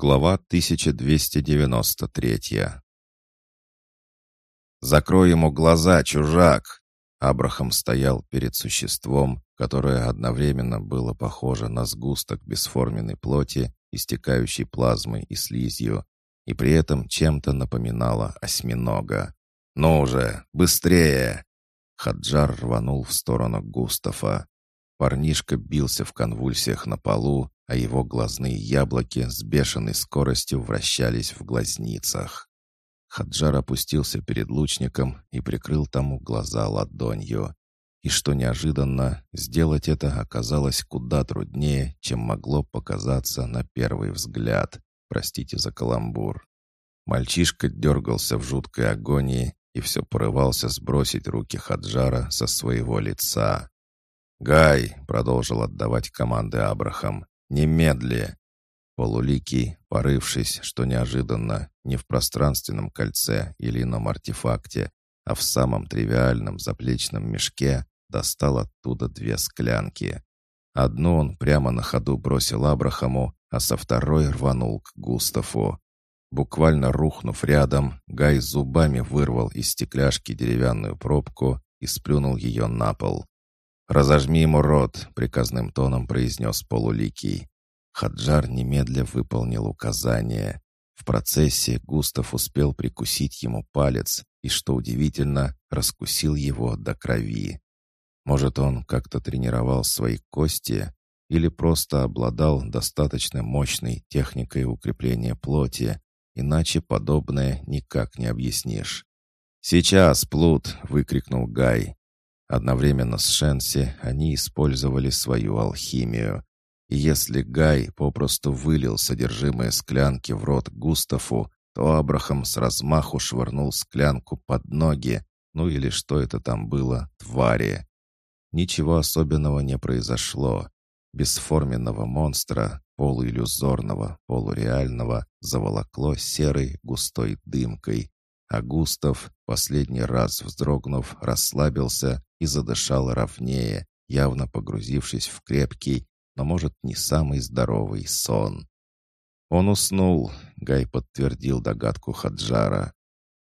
Глава 1293 «Закрой ему глаза, чужак!» Абрахам стоял перед существом, которое одновременно было похоже на сгусток бесформенной плоти, истекающей плазмой и слизью, и при этом чем-то напоминало осьминога. «Ну же, быстрее!» Хаджар рванул в сторону Густава. Парнишка бился в конвульсиях на полу, а его глазные яблоки с бешеной скоростью вращались в глазницах. Хаджар опустился перед лучником и прикрыл тому глаза ладонью. И что неожиданно, сделать это оказалось куда труднее, чем могло показаться на первый взгляд. Простите за каламбур. Мальчишка дергался в жуткой агонии и все порывался сбросить руки Хаджара со своего лица. «Гай!» — продолжил отдавать команды Абрахам. «Немедли!» Полуликий, порывшись, что неожиданно, не в пространственном кольце или ином артефакте, а в самом тривиальном заплечном мешке, достал оттуда две склянки. Одну он прямо на ходу бросил Абрахаму, а со второй рванул к Густаву. Буквально рухнув рядом, Гай зубами вырвал из стекляшки деревянную пробку и сплюнул ее на пол. «Разожми ему рот», — приказным тоном произнес Полуликий. Хаджар немедля выполнил указание. В процессе Густав успел прикусить ему палец и, что удивительно, раскусил его до крови. Может, он как-то тренировал свои кости или просто обладал достаточно мощной техникой укрепления плоти, иначе подобное никак не объяснишь. «Сейчас, Плут!» — выкрикнул Гай. Одновременно с Шенси они использовали свою алхимию. И если Гай попросту вылил содержимое склянки в рот Густаву, то Абрахам с размаху швырнул склянку под ноги, ну или что это там было, твари. Ничего особенного не произошло. Бесформенного монстра, полуиллюзорного, полуреального, заволокло серой густой дымкой, а Густав, последний раз вздрогнув, расслабился и задышал ровнее, явно погрузившись в крепкий, но, может, не самый здоровый сон. Он уснул, Гай подтвердил догадку Хаджара.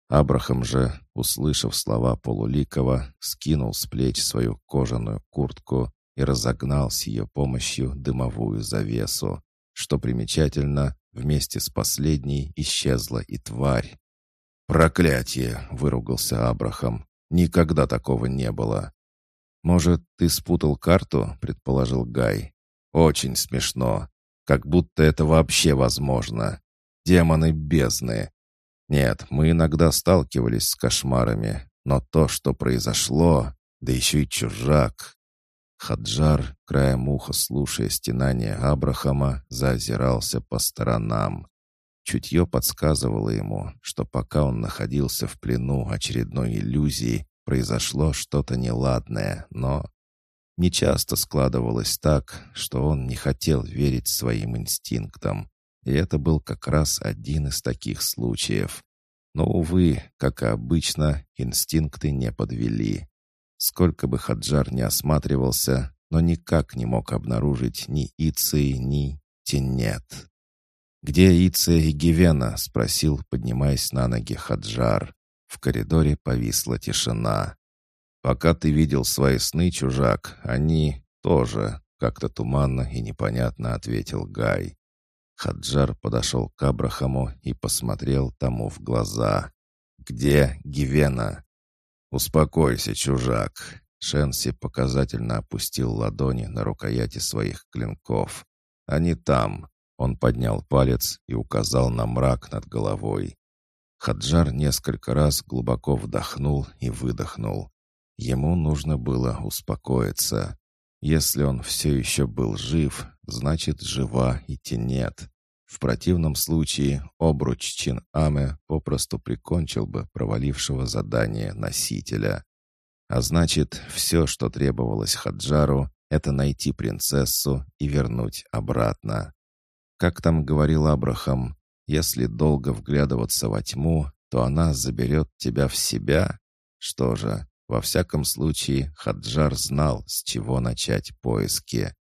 Абрахам же, услышав слова Полуликова, скинул с плеч свою кожаную куртку и разогнал с ее помощью дымовую завесу. Что примечательно, вместе с последней исчезла и тварь, «Проклятие!» — выругался Абрахам. «Никогда такого не было». «Может, ты спутал карту?» — предположил Гай. «Очень смешно. Как будто это вообще возможно. Демоны бездны. Нет, мы иногда сталкивались с кошмарами, но то, что произошло, да еще и чужак». Хаджар, краем уха слушая стенания Абрахама, заозирался по сторонам. Чутье подсказывало ему, что пока он находился в плену очередной иллюзии, произошло что-то неладное, но нечасто складывалось так, что он не хотел верить своим инстинктам. И это был как раз один из таких случаев. Но, увы, как и обычно, инстинкты не подвели. Сколько бы Хаджар не осматривался, но никак не мог обнаружить ни Иции, ни Тенет. «Где Иция и Гивена?» — спросил, поднимаясь на ноги Хаджар. В коридоре повисла тишина. «Пока ты видел свои сны, чужак, они тоже», — как-то туманно и непонятно ответил Гай. Хаджар подошел к Абрахаму и посмотрел тому в глаза. «Где Гивена?» «Успокойся, чужак!» Шенси показательно опустил ладони на рукояти своих клинков. «Они там, он поднял палец и указал на мрак над головой. Хаджар несколько раз глубоко вдохнул и выдохнул. Ему нужно было успокоиться. Если он все еще был жив, значит, жива и тенет. В противном случае обруч Чин-Аме попросту прикончил бы провалившего задание носителя. А значит, все, что требовалось Хаджару, это найти принцессу и вернуть обратно. Как там говорил Абрахам, если долго вглядываться во тьму, то она заберет тебя в себя. Что же, во всяком случае, Хаджар знал, с чего начать поиски.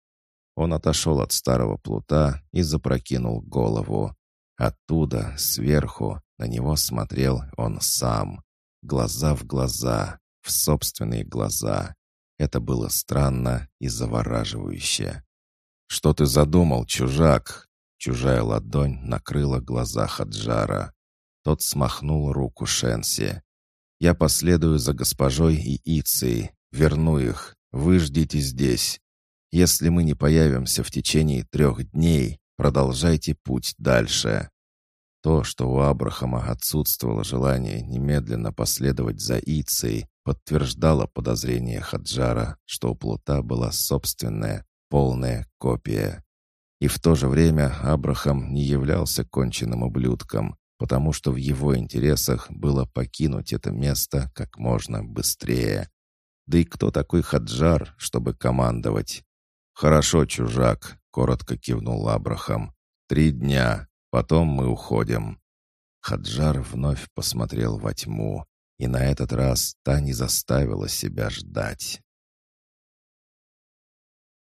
Он отошел от старого плута и запрокинул голову. Оттуда, сверху, на него смотрел он сам. Глаза в глаза, в собственные глаза. Это было странно и завораживающе. «Что ты задумал, чужак?» Чужая ладонь накрыла глаза Хаджара. Тот смахнул руку Шенси. «Я последую за госпожой и Ицией. Верну их. Вы ждите здесь. Если мы не появимся в течение трех дней, продолжайте путь дальше». То, что у Абрахама отсутствовало желание немедленно последовать за Ицией, подтверждало подозрение Хаджара, что у Плута была собственная, полная копия. И в то же время Абрахам не являлся конченным ублюдком, потому что в его интересах было покинуть это место как можно быстрее. Да и кто такой Хаджар, чтобы командовать? «Хорошо, чужак», — коротко кивнул Абрахам. «Три дня, потом мы уходим». Хаджар вновь посмотрел во тьму, и на этот раз та не заставила себя ждать.